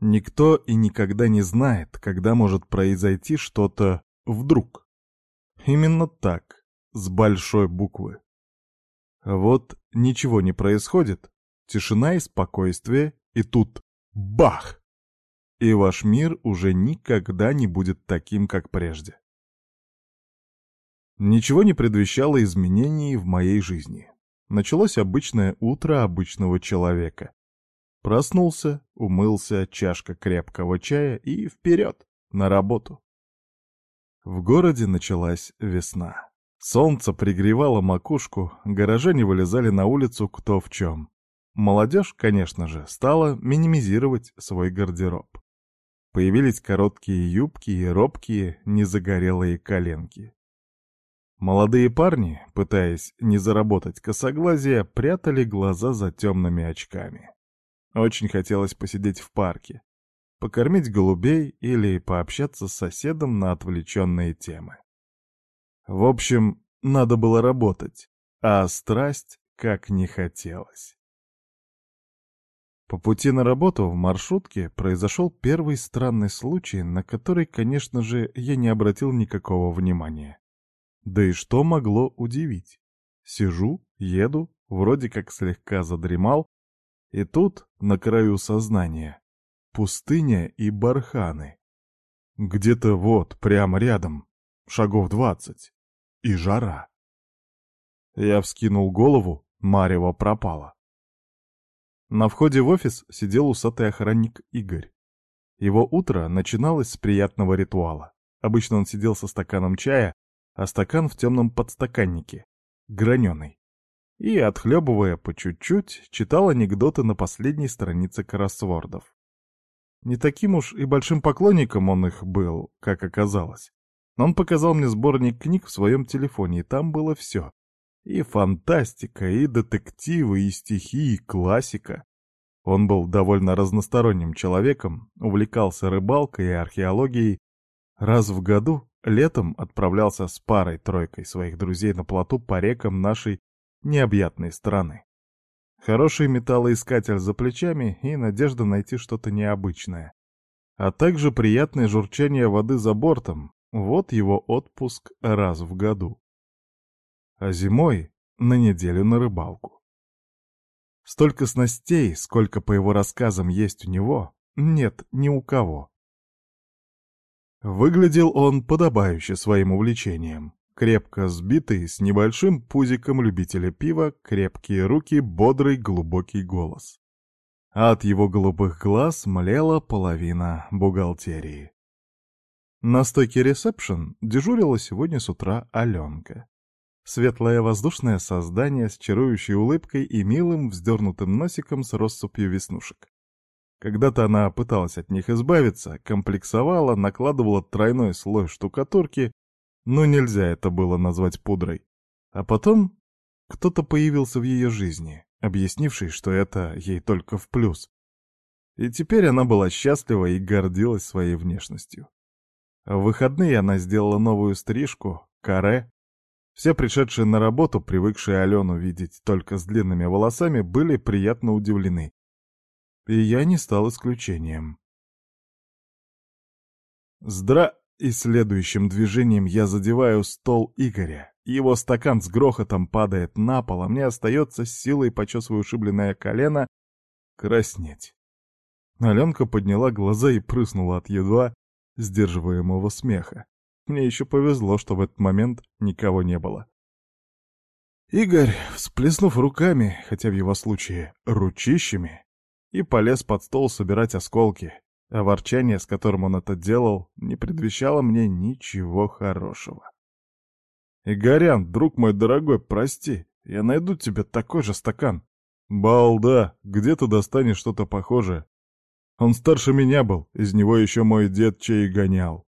Никто и никогда не знает, когда может произойти что-то вдруг. Именно так, с большой буквы. Вот ничего не происходит, тишина и спокойствие, и тут бах! И ваш мир уже никогда не будет таким, как прежде. Ничего не предвещало изменений в моей жизни. Началось обычное утро обычного человека. Проснулся, умылся, чашка крепкого чая и вперед, на работу. В городе началась весна. Солнце пригревало макушку, горожане вылезали на улицу кто в чем. Молодежь, конечно же, стала минимизировать свой гардероб. Появились короткие юбки и робкие, незагорелые коленки. Молодые парни, пытаясь не заработать косоглазие, прятали глаза за темными очками. Очень хотелось посидеть в парке, покормить голубей или пообщаться с соседом на отвлеченные темы. В общем, надо было работать, а страсть как не хотелось. По пути на работу в маршрутке произошел первый странный случай, на который, конечно же, я не обратил никакого внимания. Да и что могло удивить? Сижу, еду, вроде как слегка задремал, и тут, на краю сознания, пустыня и барханы. Где-то вот, прямо рядом, шагов двадцать, и жара. Я вскинул голову, Марева пропала. На входе в офис сидел усатый охранник Игорь. Его утро начиналось с приятного ритуала. Обычно он сидел со стаканом чая, а стакан в темном подстаканнике, граненый. И, отхлебывая по чуть-чуть, читал анекдоты на последней странице кроссвордов. Не таким уж и большим поклонником он их был, как оказалось. Но он показал мне сборник книг в своем телефоне, и там было все. И фантастика, и детективы, и стихи, и классика. Он был довольно разносторонним человеком, увлекался рыбалкой и археологией. Раз в году Летом отправлялся с парой-тройкой своих друзей на плоту по рекам нашей необъятной страны. Хороший металлоискатель за плечами и надежда найти что-то необычное. А также приятное журчание воды за бортом. Вот его отпуск раз в году. А зимой на неделю на рыбалку. Столько снастей, сколько по его рассказам есть у него, нет ни у кого. Выглядел он подобающе своим увлечением. Крепко сбитый, с небольшим пузиком любителя пива, крепкие руки, бодрый глубокий голос. А от его голубых глаз млела половина бухгалтерии. На стойке ресепшн дежурила сегодня с утра Аленка. Светлое воздушное создание с чарующей улыбкой и милым вздернутым носиком с россыпью веснушек. Когда-то она пыталась от них избавиться, комплексовала, накладывала тройной слой штукатурки, но нельзя это было назвать пудрой. А потом кто-то появился в ее жизни, объяснивший, что это ей только в плюс. И теперь она была счастлива и гордилась своей внешностью. В выходные она сделала новую стрижку, каре. Все пришедшие на работу, привыкшие Алену видеть только с длинными волосами, были приятно удивлены. И я не стал исключением. Здра... И следующим движением я задеваю стол Игоря. Его стакан с грохотом падает на пол, а мне остается с силой, почесывая ушибленное колено, краснеть. Аленка подняла глаза и прыснула от едва сдерживаемого смеха. Мне еще повезло, что в этот момент никого не было. Игорь, всплеснув руками, хотя в его случае ручищами, и полез под стол собирать осколки, а ворчание, с которым он это делал, не предвещало мне ничего хорошего. «Игорян, друг мой дорогой, прости, я найду тебе такой же стакан». «Балда, где ты достанешь что-то похожее?» Он старше меня был, из него еще мой дед чей гонял.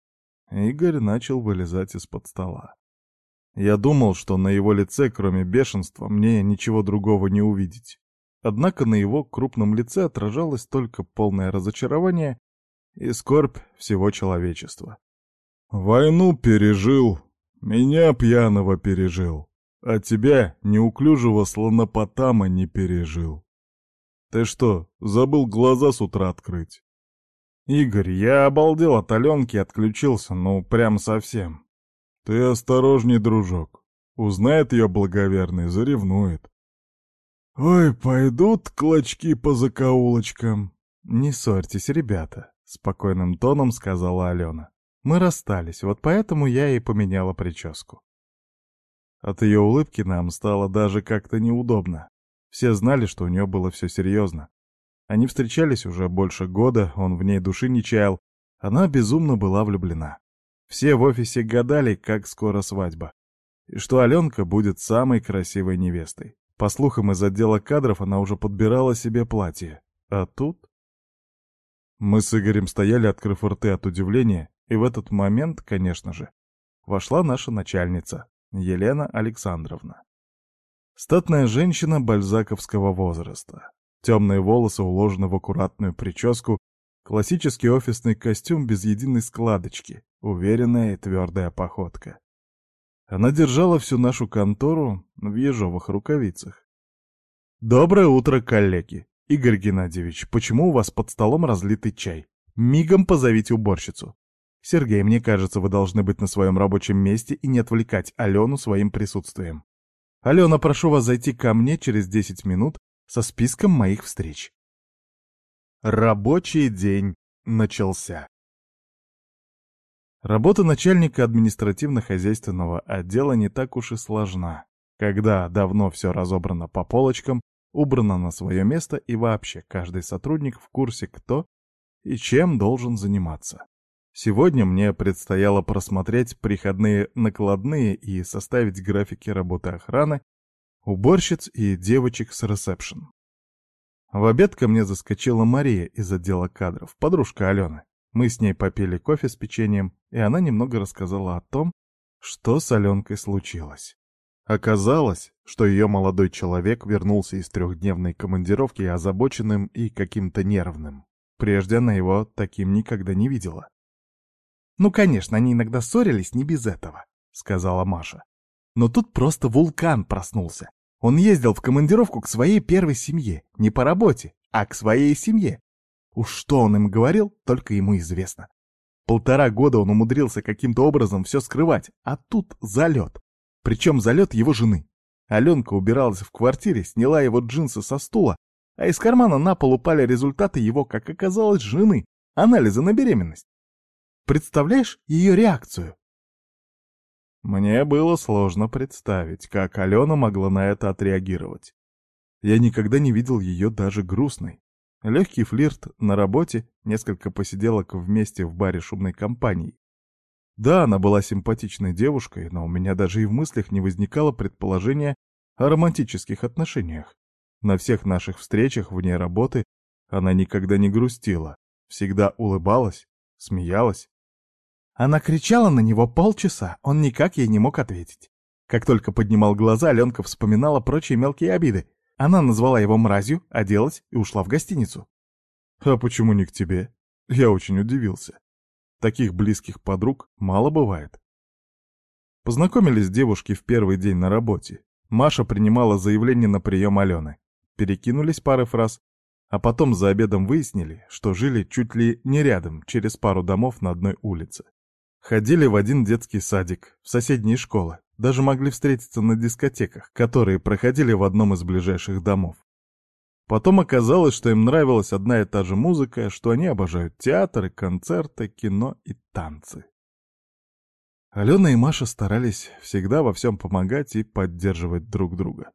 Игорь начал вылезать из-под стола. Я думал, что на его лице, кроме бешенства, мне ничего другого не увидеть. Однако на его крупном лице отражалось только полное разочарование и скорбь всего человечества. «Войну пережил, меня пьяного пережил, а тебя, неуклюжего слонопотама, не пережил. Ты что, забыл глаза с утра открыть?» «Игорь, я обалдел от Аленки отключился, ну прям совсем. Ты осторожней, дружок. Узнает ее благоверный, заревнует. Ой, пойдут клочки по закоулочкам. Не ссорьтесь, ребята, спокойным тоном сказала Алена. Мы расстались, вот поэтому я и поменяла прическу. От ее улыбки нам стало даже как-то неудобно. Все знали, что у нее было все серьезно. Они встречались уже больше года, он в ней души не чаял. Она безумно была влюблена. Все в офисе гадали, как скоро свадьба и что Аленка будет самой красивой невестой. По слухам из отдела кадров, она уже подбирала себе платье. А тут... Мы с Игорем стояли, открыв рты от удивления, и в этот момент, конечно же, вошла наша начальница, Елена Александровна. Статная женщина бальзаковского возраста. Темные волосы уложены в аккуратную прическу, классический офисный костюм без единой складочки, уверенная и твердая походка. Она держала всю нашу контору в ежовых рукавицах. «Доброе утро, коллеги! Игорь Геннадьевич, почему у вас под столом разлитый чай? Мигом позовите уборщицу. Сергей, мне кажется, вы должны быть на своем рабочем месте и не отвлекать Алену своим присутствием. Алена, прошу вас зайти ко мне через 10 минут со списком моих встреч». Рабочий день начался. Работа начальника административно-хозяйственного отдела не так уж и сложна, когда давно все разобрано по полочкам, убрано на свое место и вообще каждый сотрудник в курсе кто и чем должен заниматься. Сегодня мне предстояло просмотреть приходные накладные и составить графики работы охраны, уборщиц и девочек с ресепшн. В обед ко мне заскочила Мария из отдела кадров, подружка Алены. Мы с ней попили кофе с печеньем, и она немного рассказала о том, что с Аленкой случилось. Оказалось, что ее молодой человек вернулся из трехдневной командировки озабоченным и каким-то нервным. Прежде она его таким никогда не видела. «Ну, конечно, они иногда ссорились не без этого», — сказала Маша. «Но тут просто вулкан проснулся. Он ездил в командировку к своей первой семье, не по работе, а к своей семье. Уж что он им говорил, только ему известно. Полтора года он умудрился каким-то образом все скрывать, а тут залет. Причем залет его жены. Аленка убиралась в квартире, сняла его джинсы со стула, а из кармана на пол упали результаты его, как оказалось, жены, анализа на беременность. Представляешь ее реакцию? Мне было сложно представить, как Алена могла на это отреагировать. Я никогда не видел ее даже грустной. Легкий флирт на работе, несколько посиделок вместе в баре шумной компании. Да, она была симпатичной девушкой, но у меня даже и в мыслях не возникало предположения о романтических отношениях. На всех наших встречах вне работы она никогда не грустила, всегда улыбалась, смеялась. Она кричала на него полчаса, он никак ей не мог ответить. Как только поднимал глаза, Аленка вспоминала прочие мелкие обиды. Она назвала его мразью, оделась и ушла в гостиницу. «А почему не к тебе?» Я очень удивился. Таких близких подруг мало бывает. Познакомились девушки в первый день на работе. Маша принимала заявление на прием Алены. Перекинулись пары фраз, а потом за обедом выяснили, что жили чуть ли не рядом, через пару домов на одной улице. Ходили в один детский садик, в соседние школы, даже могли встретиться на дискотеках, которые проходили в одном из ближайших домов. Потом оказалось, что им нравилась одна и та же музыка, что они обожают театры, концерты, кино и танцы. Алена и Маша старались всегда во всем помогать и поддерживать друг друга.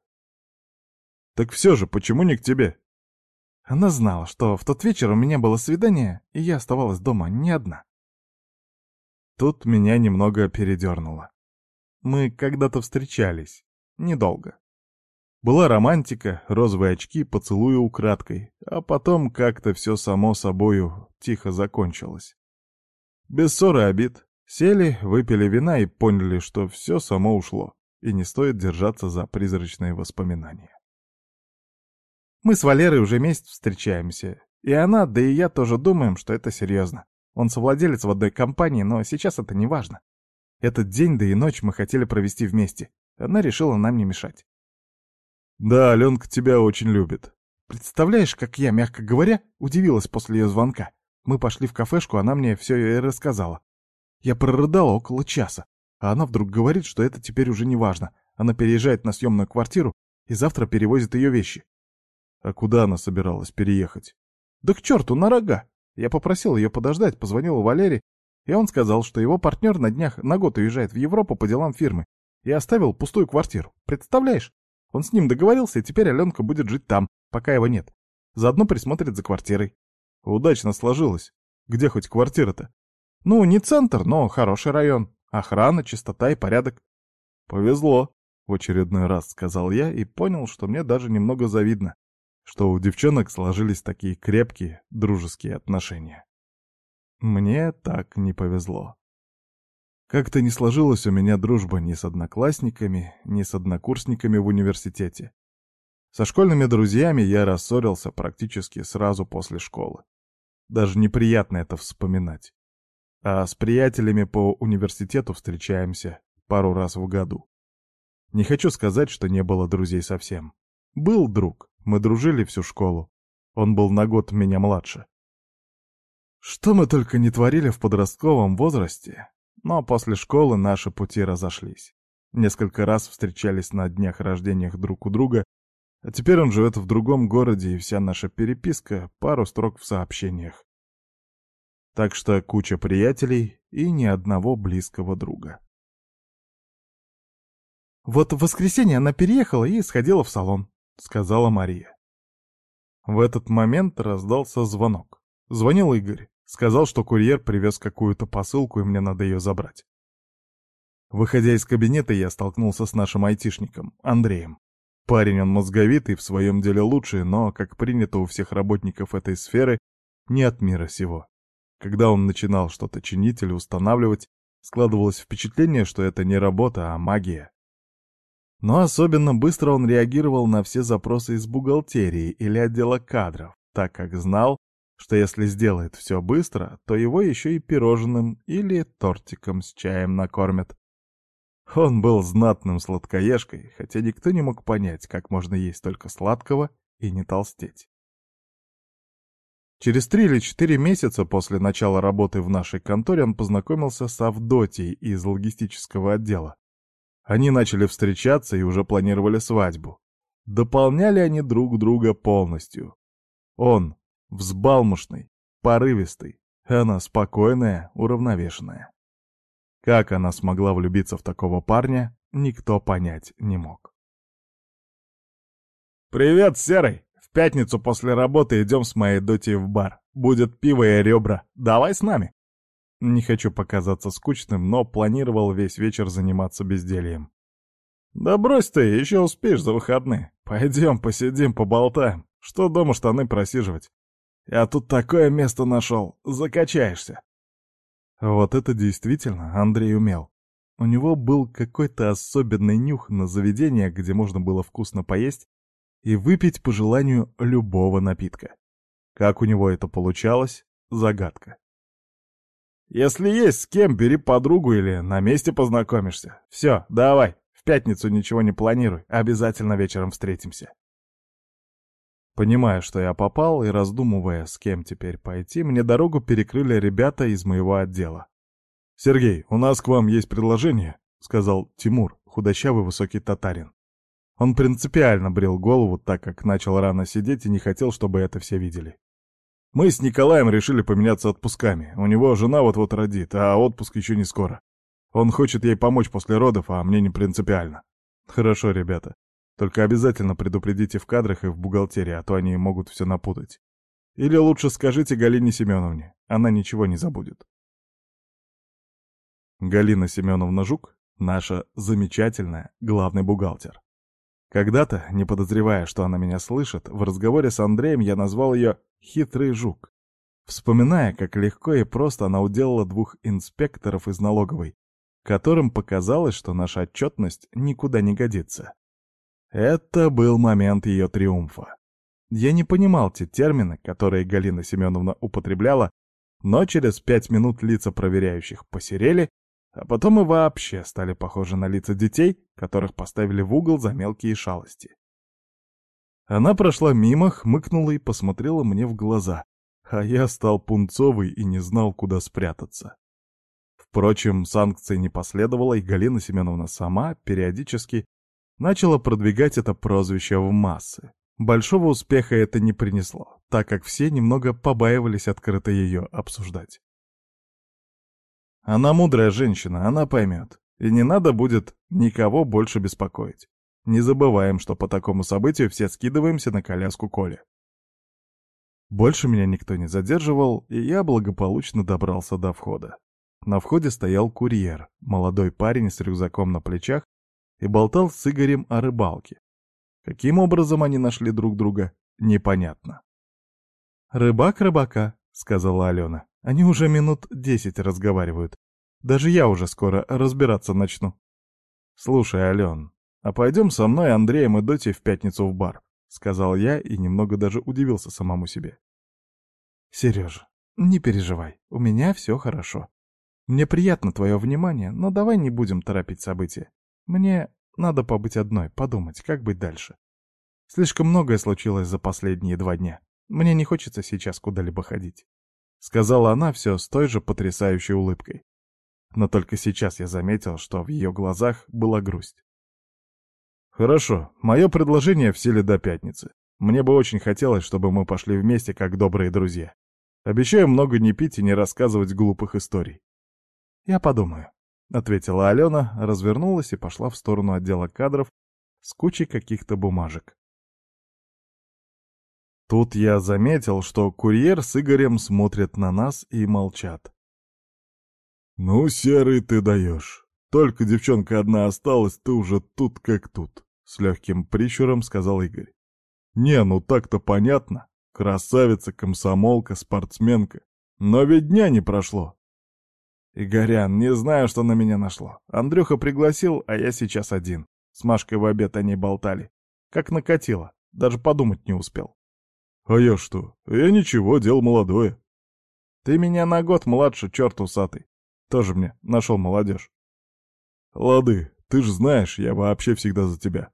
«Так все же, почему не к тебе?» Она знала, что в тот вечер у меня было свидание, и я оставалась дома не одна. Тут меня немного передернуло. Мы когда-то встречались. Недолго. Была романтика, розовые очки, поцелуи украдкой, а потом как-то все само собою тихо закончилось. Без ссоры обид. Сели, выпили вина и поняли, что все само ушло, и не стоит держаться за призрачные воспоминания. Мы с Валерой уже месяц встречаемся, и она, да и я тоже думаем, что это серьезно. Он совладелец в одной компании, но сейчас это не важно. Этот день, да и ночь мы хотели провести вместе. Она решила нам не мешать. Да, Аленка тебя очень любит. Представляешь, как я, мягко говоря, удивилась после ее звонка. Мы пошли в кафешку, она мне все и рассказала. Я прорыдала около часа, а она вдруг говорит, что это теперь уже не важно. Она переезжает на съемную квартиру и завтра перевозит ее вещи. А куда она собиралась переехать? Да к черту, на рога! Я попросил ее подождать, позвонил Валере, и он сказал, что его партнер на днях на год уезжает в Европу по делам фирмы и оставил пустую квартиру. Представляешь? Он с ним договорился, и теперь Аленка будет жить там, пока его нет. Заодно присмотрит за квартирой. Удачно сложилось. Где хоть квартира-то? Ну, не центр, но хороший район. Охрана, чистота и порядок. Повезло, в очередной раз сказал я и понял, что мне даже немного завидно, что у девчонок сложились такие крепкие, дружеские отношения. Мне так не повезло. Как-то не сложилась у меня дружба ни с одноклассниками, ни с однокурсниками в университете. Со школьными друзьями я рассорился практически сразу после школы. Даже неприятно это вспоминать. А с приятелями по университету встречаемся пару раз в году. Не хочу сказать, что не было друзей совсем. Был друг, мы дружили всю школу. Он был на год меня младше. Что мы только не творили в подростковом возрасте, но после школы наши пути разошлись. Несколько раз встречались на днях рождениях друг у друга, а теперь он живет в другом городе, и вся наша переписка — пару строк в сообщениях. Так что куча приятелей и ни одного близкого друга. «Вот в воскресенье она переехала и сходила в салон», — сказала Мария. В этот момент раздался звонок. Звонил Игорь. Сказал, что курьер привез какую-то посылку, и мне надо ее забрать. Выходя из кабинета, я столкнулся с нашим айтишником, Андреем. Парень он мозговитый, в своем деле лучший, но, как принято у всех работников этой сферы, не от мира сего. Когда он начинал что-то чинить или устанавливать, складывалось впечатление, что это не работа, а магия. Но особенно быстро он реагировал на все запросы из бухгалтерии или отдела кадров, так как знал, что если сделает все быстро, то его еще и пирожным или тортиком с чаем накормят. Он был знатным сладкоежкой, хотя никто не мог понять, как можно есть только сладкого и не толстеть. Через три или четыре месяца после начала работы в нашей конторе он познакомился с Авдотьей из логистического отдела. Они начали встречаться и уже планировали свадьбу. Дополняли они друг друга полностью. Он взбалмошный, порывистый, она спокойная, уравновешенная. Как она смогла влюбиться в такого парня, никто понять не мог. «Привет, Серый! В пятницу после работы идем с моей дотей в бар. Будет пиво и ребра. Давай с нами!» Не хочу показаться скучным, но планировал весь вечер заниматься бездельем. «Да брось ты, еще успеешь за выходные. Пойдем, посидим, поболтаем. Что дома штаны просиживать? Я тут такое место нашел, закачаешься». Вот это действительно Андрей умел. У него был какой-то особенный нюх на заведение, где можно было вкусно поесть и выпить по желанию любого напитка. Как у него это получалось — загадка. Если есть с кем, бери подругу или на месте познакомишься. Все, давай, в пятницу ничего не планируй, обязательно вечером встретимся. Понимая, что я попал, и раздумывая, с кем теперь пойти, мне дорогу перекрыли ребята из моего отдела. «Сергей, у нас к вам есть предложение», — сказал Тимур, худощавый высокий татарин. Он принципиально брил голову, так как начал рано сидеть и не хотел, чтобы это все видели. Мы с Николаем решили поменяться отпусками. У него жена вот-вот родит, а отпуск еще не скоро. Он хочет ей помочь после родов, а мне не принципиально. Хорошо, ребята. Только обязательно предупредите в кадрах и в бухгалтерии, а то они могут все напутать. Или лучше скажите Галине Семеновне, она ничего не забудет. Галина Семеновна Жук — наша замечательная главный бухгалтер. Когда-то, не подозревая, что она меня слышит, в разговоре с Андреем я назвал ее «хитрый жук», вспоминая, как легко и просто она уделала двух инспекторов из налоговой, которым показалось, что наша отчетность никуда не годится. Это был момент ее триумфа. Я не понимал те термины, которые Галина Семеновна употребляла, но через пять минут лица проверяющих посерели, а потом и вообще стали похожи на лица детей, которых поставили в угол за мелкие шалости. Она прошла мимо, хмыкнула и посмотрела мне в глаза, а я стал пунцовый и не знал, куда спрятаться. Впрочем, санкций не последовало, и Галина Семеновна сама периодически начала продвигать это прозвище в массы. Большого успеха это не принесло, так как все немного побаивались открыто ее обсуждать. Она мудрая женщина, она поймет, и не надо будет никого больше беспокоить. Не забываем, что по такому событию все скидываемся на коляску Коли. Больше меня никто не задерживал, и я благополучно добрался до входа. На входе стоял курьер, молодой парень с рюкзаком на плечах, и болтал с Игорем о рыбалке. Каким образом они нашли друг друга, непонятно. «Рыбак рыбака», — сказала Алена. «Они уже минут десять разговаривают. Даже я уже скоро разбираться начну». «Слушай, Ален, а пойдем со мной, Андреем и Дотей в пятницу в бар», — сказал я и немного даже удивился самому себе. «Сережа, не переживай, у меня все хорошо. Мне приятно твое внимание, но давай не будем торопить события. Мне надо побыть одной, подумать, как быть дальше. Слишком многое случилось за последние два дня. Мне не хочется сейчас куда-либо ходить. Сказала она все с той же потрясающей улыбкой. Но только сейчас я заметил, что в ее глазах была грусть. «Хорошо, мое предложение в силе до пятницы. Мне бы очень хотелось, чтобы мы пошли вместе, как добрые друзья. Обещаю много не пить и не рассказывать глупых историй». «Я подумаю», — ответила Алена, развернулась и пошла в сторону отдела кадров с кучей каких-то бумажек. Тут я заметил, что курьер с Игорем смотрят на нас и молчат. «Ну, Серый, ты даешь. Только девчонка одна осталась, ты уже тут как тут», — с легким прищуром сказал Игорь. «Не, ну так-то понятно. Красавица, комсомолка, спортсменка. Но ведь дня не прошло. «Игорян, не знаю, что на меня нашло. Андрюха пригласил, а я сейчас один. С Машкой в обед они болтали. Как накатило. Даже подумать не успел». «А я что? Я ничего, дело молодое». «Ты меня на год младше, черт усатый. Тоже мне нашел молодежь». «Лады, ты ж знаешь, я вообще всегда за тебя».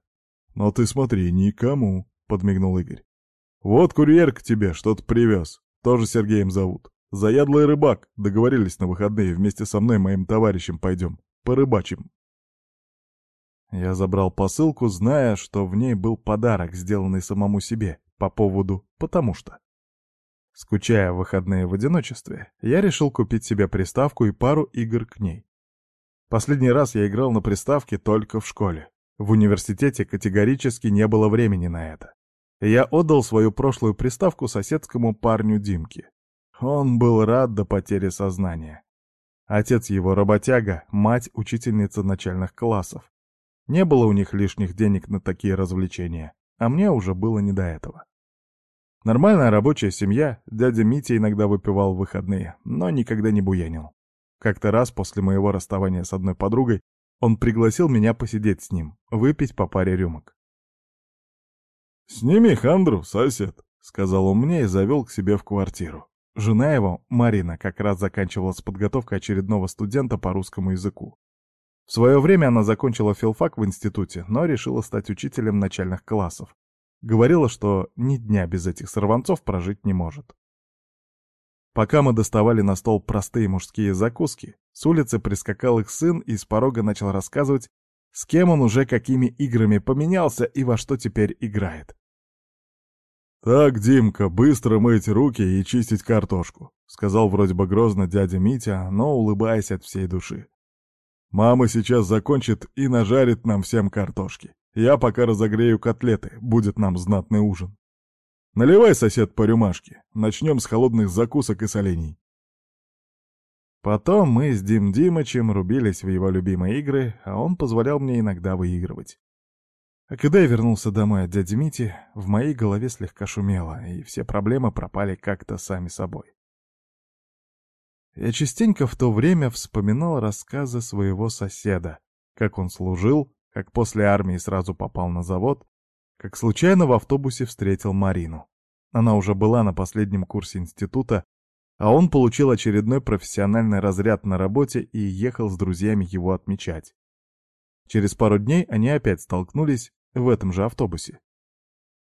«Но ты смотри, никому», — подмигнул Игорь. «Вот курьер к тебе что-то привез. Тоже Сергеем зовут. Заядлый рыбак. Договорились на выходные. Вместе со мной моим товарищем пойдем. Порыбачим. Я забрал посылку, зная, что в ней был подарок, сделанный самому себе, по поводу «потому что». Скучая в выходные в одиночестве, я решил купить себе приставку и пару игр к ней. Последний раз я играл на приставке только в школе. В университете категорически не было времени на это. Я отдал свою прошлую приставку соседскому парню Димке. Он был рад до потери сознания. Отец его работяга, мать учительница начальных классов. Не было у них лишних денег на такие развлечения, а мне уже было не до этого. Нормальная рабочая семья, дядя Митя иногда выпивал в выходные, но никогда не буянил. Как-то раз после моего расставания с одной подругой он пригласил меня посидеть с ним, выпить по паре рюмок. «Сними хандру, сосед», — сказал он мне и завел к себе в квартиру. Жена его, Марина, как раз заканчивала с подготовкой очередного студента по русскому языку. В свое время она закончила филфак в институте, но решила стать учителем начальных классов. Говорила, что ни дня без этих сорванцов прожить не может. Пока мы доставали на стол простые мужские закуски, с улицы прискакал их сын и с порога начал рассказывать, с кем он уже какими играми поменялся и во что теперь играет. «Так, Димка, быстро мыть руки и чистить картошку», — сказал вроде бы грозно дядя Митя, но улыбаясь от всей души. «Мама сейчас закончит и нажарит нам всем картошки. Я пока разогрею котлеты, будет нам знатный ужин. Наливай, сосед, по рюмашке. Начнем с холодных закусок и солений». Потом мы с Дим Димычем рубились в его любимые игры, а он позволял мне иногда выигрывать. А когда я вернулся домой от дяди Мити, в моей голове слегка шумело, и все проблемы пропали как-то сами собой. Я частенько в то время вспоминал рассказы своего соседа, как он служил, как после армии сразу попал на завод, как случайно в автобусе встретил Марину. Она уже была на последнем курсе института, а он получил очередной профессиональный разряд на работе и ехал с друзьями его отмечать. Через пару дней они опять столкнулись в этом же автобусе.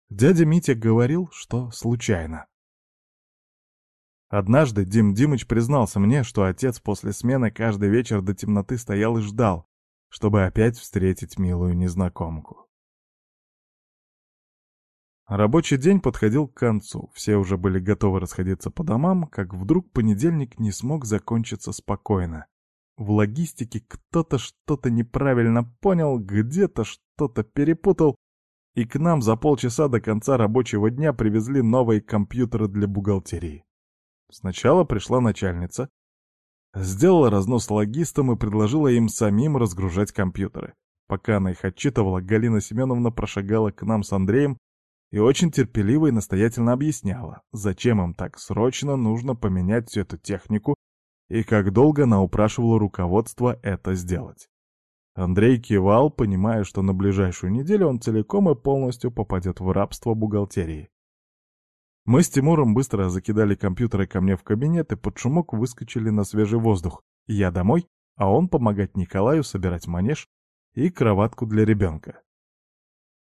Дядя Митя говорил, что случайно. Однажды Дим Димыч признался мне, что отец после смены каждый вечер до темноты стоял и ждал, чтобы опять встретить милую незнакомку. Рабочий день подходил к концу, все уже были готовы расходиться по домам, как вдруг понедельник не смог закончиться спокойно. В логистике кто-то что-то неправильно понял, где-то что-то перепутал, и к нам за полчаса до конца рабочего дня привезли новые компьютеры для бухгалтерии. Сначала пришла начальница, сделала разнос логистам и предложила им самим разгружать компьютеры. Пока она их отчитывала, Галина Семеновна прошагала к нам с Андреем и очень терпеливо и настоятельно объясняла, зачем им так срочно нужно поменять всю эту технику и как долго она упрашивала руководство это сделать. Андрей кивал, понимая, что на ближайшую неделю он целиком и полностью попадет в рабство бухгалтерии. Мы с Тимуром быстро закидали компьютеры ко мне в кабинет и под шумок выскочили на свежий воздух. Я домой, а он помогать Николаю собирать манеж и кроватку для ребенка.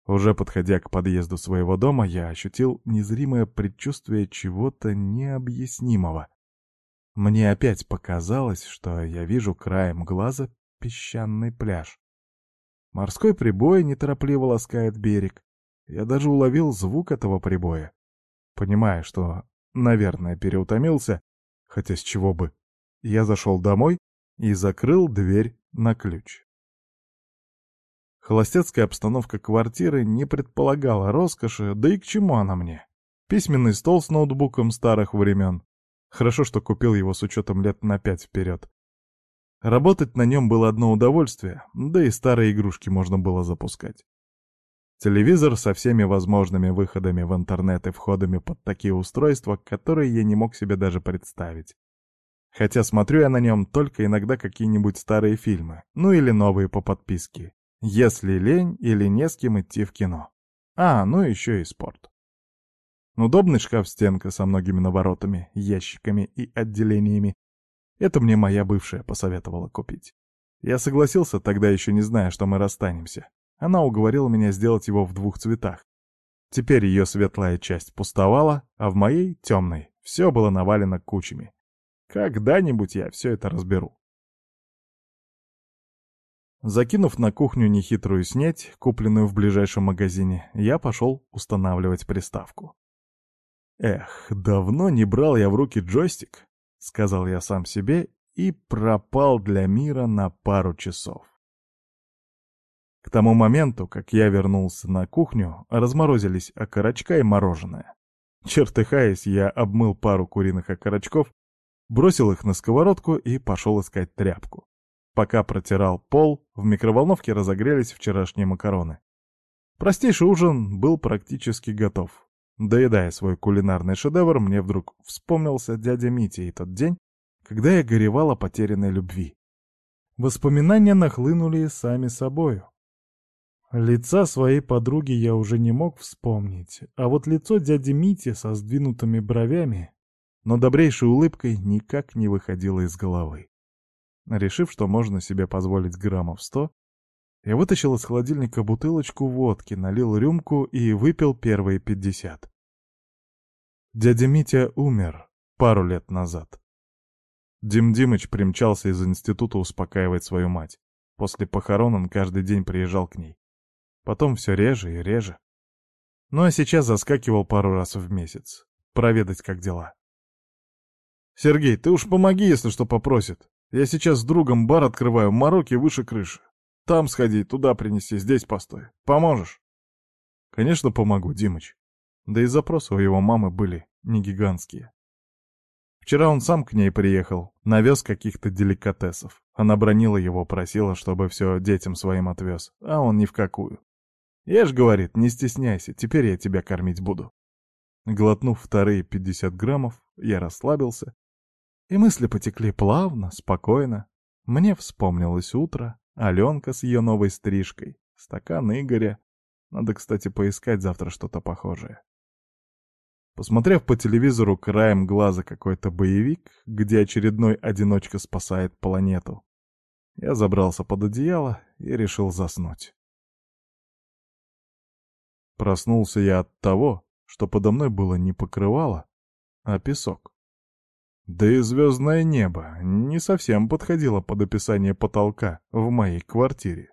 Уже подходя к подъезду своего дома, я ощутил незримое предчувствие чего-то необъяснимого. Мне опять показалось, что я вижу краем глаза песчаный пляж. Морской прибой неторопливо ласкает берег. Я даже уловил звук этого прибоя. Понимая, что, наверное, переутомился, хотя с чего бы, я зашел домой и закрыл дверь на ключ. Холостецкая обстановка квартиры не предполагала роскоши, да и к чему она мне? Письменный стол с ноутбуком старых времен. Хорошо, что купил его с учетом лет на пять вперед. Работать на нем было одно удовольствие, да и старые игрушки можно было запускать. Телевизор со всеми возможными выходами в интернет и входами под такие устройства, которые я не мог себе даже представить. Хотя смотрю я на нем только иногда какие-нибудь старые фильмы, ну или новые по подписке, если лень или не с кем идти в кино. А, ну еще и спорт. Удобный шкаф-стенка со многими наворотами, ящиками и отделениями, это мне моя бывшая посоветовала купить. Я согласился, тогда еще не зная, что мы расстанемся. Она уговорила меня сделать его в двух цветах. Теперь ее светлая часть пустовала, а в моей, темной, все было навалено кучами. Когда-нибудь я все это разберу. Закинув на кухню нехитрую снеть, купленную в ближайшем магазине, я пошел устанавливать приставку. Эх, давно не брал я в руки джойстик. — сказал я сам себе и пропал для мира на пару часов. К тому моменту, как я вернулся на кухню, разморозились окорочка и мороженое. Чертыхаясь, я обмыл пару куриных окорочков, бросил их на сковородку и пошел искать тряпку. Пока протирал пол, в микроволновке разогрелись вчерашние макароны. Простейший ужин был практически готов. Доедая свой кулинарный шедевр, мне вдруг вспомнился дядя Митя и тот день, когда я горевал о потерянной любви. Воспоминания нахлынули сами собою. Лица своей подруги я уже не мог вспомнить, а вот лицо дяди Мити со сдвинутыми бровями, но добрейшей улыбкой никак не выходило из головы. Решив, что можно себе позволить граммов сто, я вытащил из холодильника бутылочку водки, налил рюмку и выпил первые пятьдесят. Дядя Митя умер пару лет назад. Дим Димыч примчался из института успокаивать свою мать. После похорон он каждый день приезжал к ней. Потом все реже и реже. Ну а сейчас заскакивал пару раз в месяц. Проведать, как дела. «Сергей, ты уж помоги, если что попросит. Я сейчас с другом бар открываю, мороки выше крыши. Там сходи, туда принеси, здесь постой. Поможешь? Конечно, помогу, Димыч. Да и запросы у его мамы были не гигантские. Вчера он сам к ней приехал, навез каких-то деликатесов. Она бронила его, просила, чтобы все детям своим отвез, а он ни в какую. Ж, говорит, не стесняйся, теперь я тебя кормить буду. Глотнув вторые пятьдесят граммов, я расслабился, и мысли потекли плавно, спокойно. Мне вспомнилось утро, Аленка с ее новой стрижкой, стакан Игоря. Надо, кстати, поискать завтра что-то похожее. Посмотрев по телевизору краем глаза какой-то боевик, где очередной одиночка спасает планету, я забрался под одеяло и решил заснуть. Проснулся я от того, что подо мной было не покрывало, а песок. Да и звездное небо не совсем подходило под описание потолка в моей квартире.